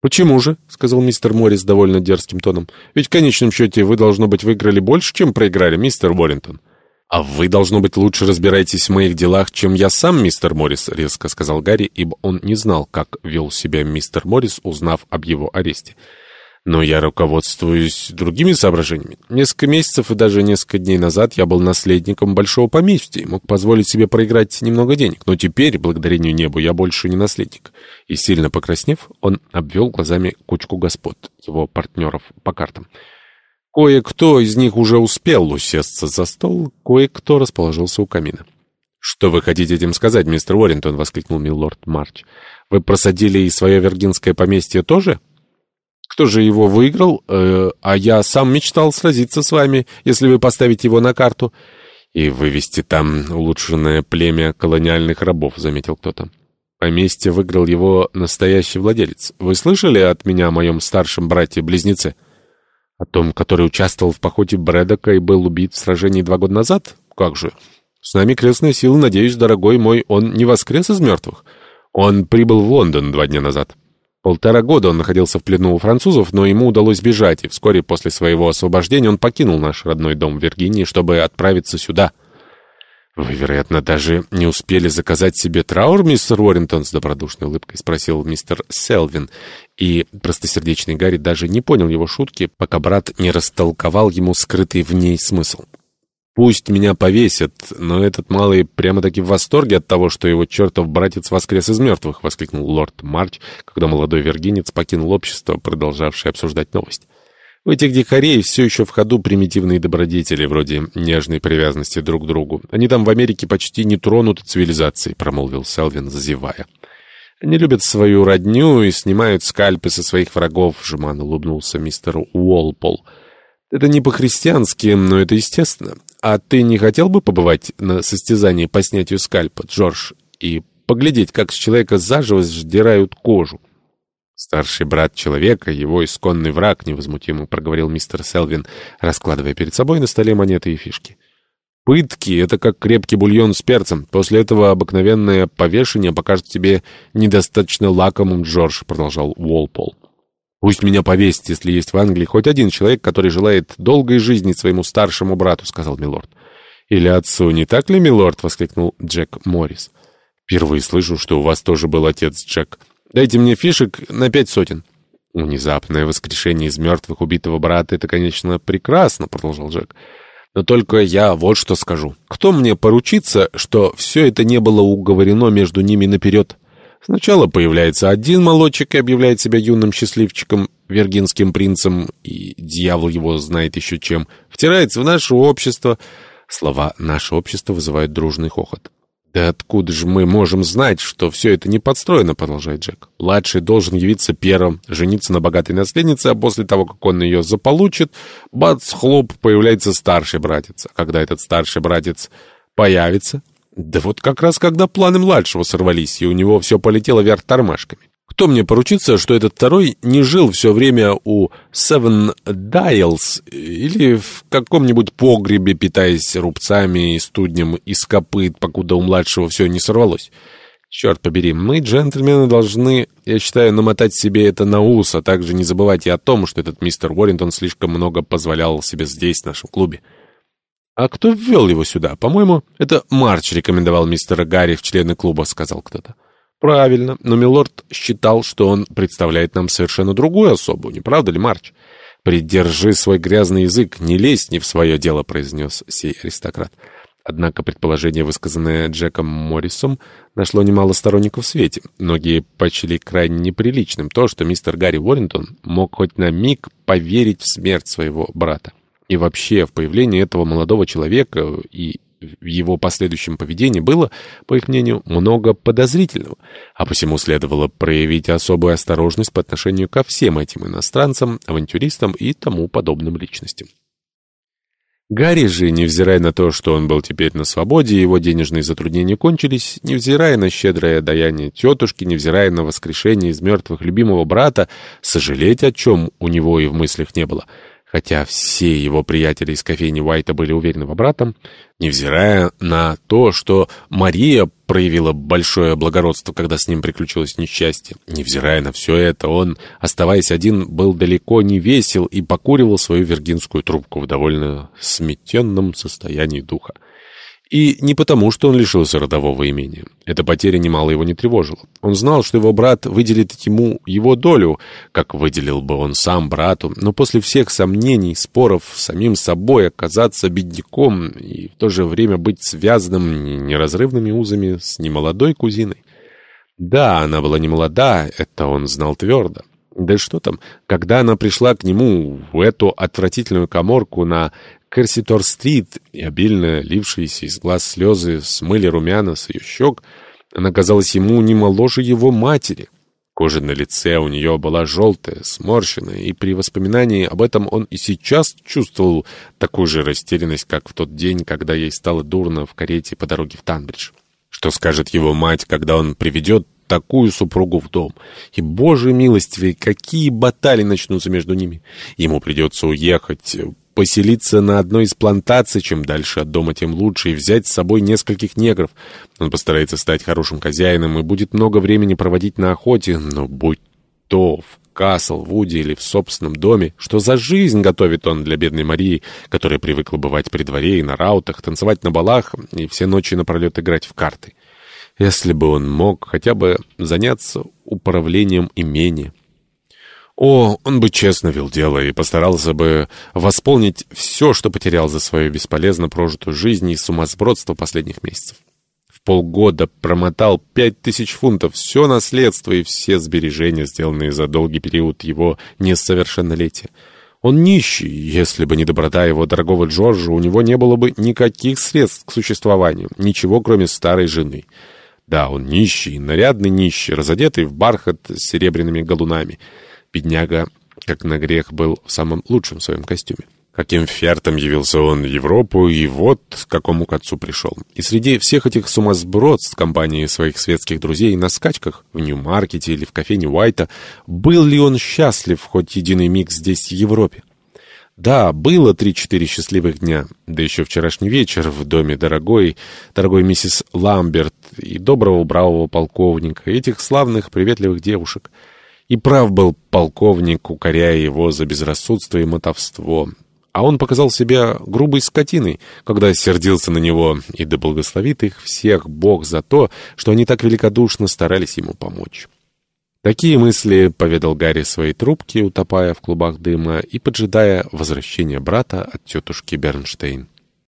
«Почему же?» — сказал мистер Моррис довольно дерзким тоном. «Ведь в конечном счете вы, должно быть, выиграли больше, чем проиграли, мистер Уоррингтон». «А вы, должно быть, лучше разбираетесь в моих делах, чем я сам, мистер Моррис», — резко сказал Гарри, ибо он не знал, как вел себя мистер Моррис, узнав об его аресте. Но я руководствуюсь другими соображениями. Несколько месяцев и даже несколько дней назад я был наследником большого поместья и мог позволить себе проиграть немного денег. Но теперь, благодарение небу, я больше не наследник. И сильно покраснев, он обвел глазами кучку господ, его партнеров по картам. Кое-кто из них уже успел усесться за стол, кое-кто расположился у камина. «Что вы хотите этим сказать, мистер Уоррентон?» — воскликнул милорд Марч. «Вы просадили и свое виргинское поместье тоже?» Кто же его выиграл? Э, а я сам мечтал сразиться с вами, если вы поставите его на карту. И вывести там улучшенное племя колониальных рабов, заметил кто-то. Поместье выиграл его настоящий владелец. Вы слышали от меня о моем старшем брате-близнеце? О том, который участвовал в походе Брэдока и был убит в сражении два года назад? Как же? С нами крестные силы, надеюсь, дорогой мой, он не воскрес из мертвых. Он прибыл в Лондон два дня назад. Полтора года он находился в плену у французов, но ему удалось бежать, и вскоре после своего освобождения он покинул наш родной дом в Виргинии, чтобы отправиться сюда. «Вы, вероятно, даже не успели заказать себе траур, мистер Уоррентон?» с добродушной улыбкой спросил мистер Селвин. И простосердечный Гарри даже не понял его шутки, пока брат не растолковал ему скрытый в ней смысл. Пусть меня повесят, но этот малый прямо-таки в восторге от того, что его чертов братец воскрес из мертвых, — воскликнул лорд Марч, когда молодой вергинец покинул общество, продолжавшее обсуждать новость. У этих дикарей все еще в ходу примитивные добродетели, вроде нежной привязанности друг к другу. Они там в Америке почти не тронуты цивилизацией, — промолвил Селвин, зазевая. Они любят свою родню и снимают скальпы со своих врагов, — жеман улыбнулся мистер Уолпол. Это не по-христиански, но это естественно. «А ты не хотел бы побывать на состязании по снятию скальпа, Джордж, и поглядеть, как с человека заживо сдирают кожу?» «Старший брат человека, его исконный враг», — невозмутимо проговорил мистер Селвин, раскладывая перед собой на столе монеты и фишки. «Пытки — это как крепкий бульон с перцем. После этого обыкновенное повешение покажет тебе недостаточно лакомым, Джордж», — продолжал Уолпол. «Пусть меня повесит, если есть в Англии хоть один человек, который желает долгой жизни своему старшему брату», — сказал милорд. «Или отцу, не так ли, милорд?» — воскликнул Джек Моррис. «Впервые слышу, что у вас тоже был отец, Джек. Дайте мне фишек на пять сотен». «Внезапное воскрешение из мертвых убитого брата — это, конечно, прекрасно», — продолжал Джек. «Но только я вот что скажу. Кто мне поручится, что все это не было уговорено между ними наперед?» Сначала появляется один молодчик и объявляет себя юным счастливчиком, вергинским принцем, и дьявол его знает еще чем, втирается в наше общество. Слова «наше общество» вызывают дружный хохот. «Да откуда же мы можем знать, что все это не подстроено?» — продолжает Джек. «Младший должен явиться первым, жениться на богатой наследнице, а после того, как он ее заполучит, бац, хлоп, появляется старший братец. А когда этот старший братец появится, да вот как раз когда планы младшего сорвались, и у него все полетело вверх тормашками. Кто мне поручится, что этот второй не жил все время у Seven Dials или в каком-нибудь погребе, питаясь рубцами и студнем из копыт, покуда у младшего все не сорвалось? Черт побери, мы, джентльмены, должны, я считаю, намотать себе это на ус, а также не забывать и о том, что этот мистер Уоррингтон слишком много позволял себе здесь, в нашем клубе. «А кто ввел его сюда? По-моему, это Марч рекомендовал мистера Гарри в члены клуба», — сказал кто-то. «Правильно, но Милорд считал, что он представляет нам совершенно другую особу, не правда ли, Марч?» «Придержи свой грязный язык, не лезь не в свое дело», — произнес сей аристократ. Однако предположение, высказанное Джеком Моррисом, нашло немало сторонников в свете. Многие почли крайне неприличным то, что мистер Гарри Уоррингтон мог хоть на миг поверить в смерть своего брата. И вообще в появлении этого молодого человека и в его последующем поведении было, по их мнению, много подозрительного, а посему следовало проявить особую осторожность по отношению ко всем этим иностранцам, авантюристам и тому подобным личностям. Гарри же, невзирая на то, что он был теперь на свободе, его денежные затруднения кончились, невзирая на щедрое даяние тетушки, невзирая на воскрешение из мертвых любимого брата, сожалеть о чем у него и в мыслях не было — Хотя все его приятели из кофейни Уайта были уверены в обратном, невзирая на то, что Мария проявила большое благородство, когда с ним приключилось несчастье, невзирая на все это, он, оставаясь один, был далеко не весел и покуривал свою виргинскую трубку в довольно сметенном состоянии духа. И не потому, что он лишился родового имения. Эта потеря немало его не тревожила. Он знал, что его брат выделит ему его долю, как выделил бы он сам брату, но после всех сомнений, споров с самим собой оказаться бедняком и в то же время быть связанным неразрывными узами с немолодой кузиной. Да, она была не молода, это он знал твердо. Да что там, когда она пришла к нему в эту отвратительную коморку на Керситор-стрит и обильно лившиеся из глаз слезы смыли румяна с ее щек, она казалась ему не моложе его матери. Кожа на лице у нее была желтая, сморщенная, и при воспоминании об этом он и сейчас чувствовал такую же растерянность, как в тот день, когда ей стало дурно в карете по дороге в Танбридж. Что скажет его мать, когда он приведет такую супругу в дом. И, боже милостивый, какие баталии начнутся между ними. Ему придется уехать, поселиться на одной из плантаций, чем дальше от дома, тем лучше, и взять с собой нескольких негров. Он постарается стать хорошим хозяином и будет много времени проводить на охоте, но будь то в Каслвуде или в собственном доме, что за жизнь готовит он для бедной Марии, которая привыкла бывать при дворе и на раутах, танцевать на балах и все ночи напролет играть в карты. Если бы он мог хотя бы заняться управлением имения. О, он бы честно вел дело и постарался бы восполнить все, что потерял за свою бесполезно прожитую жизнь и сумасбродство последних месяцев. В полгода промотал пять тысяч фунтов, все наследство и все сбережения, сделанные за долгий период его несовершеннолетия. Он нищий, если бы не доброта его дорогого Джорджа, у него не было бы никаких средств к существованию, ничего, кроме старой жены. Да, он нищий, нарядный нищий, разодетый в бархат с серебряными галунами — Бедняга, как на грех, был в самом лучшем своем костюме. Каким фертом явился он в Европу, и вот к какому к отцу пришел. И среди всех этих сумасбродств компании своих светских друзей на скачках, в Нью-Маркете или в кофейне Уайта, был ли он счастлив хоть единый миг здесь, в Европе? Да, было три-четыре счастливых дня, да еще вчерашний вечер в доме дорогой, дорогой миссис Ламберт и доброго бравого полковника, этих славных приветливых девушек — и прав был полковник, укоряя его за безрассудство и мотовство. А он показал себя грубой скотиной, когда сердился на него, и да благословит их всех Бог за то, что они так великодушно старались ему помочь. Такие мысли поведал Гарри своей трубке, утопая в клубах дыма и поджидая возвращения брата от тетушки Бернштейн.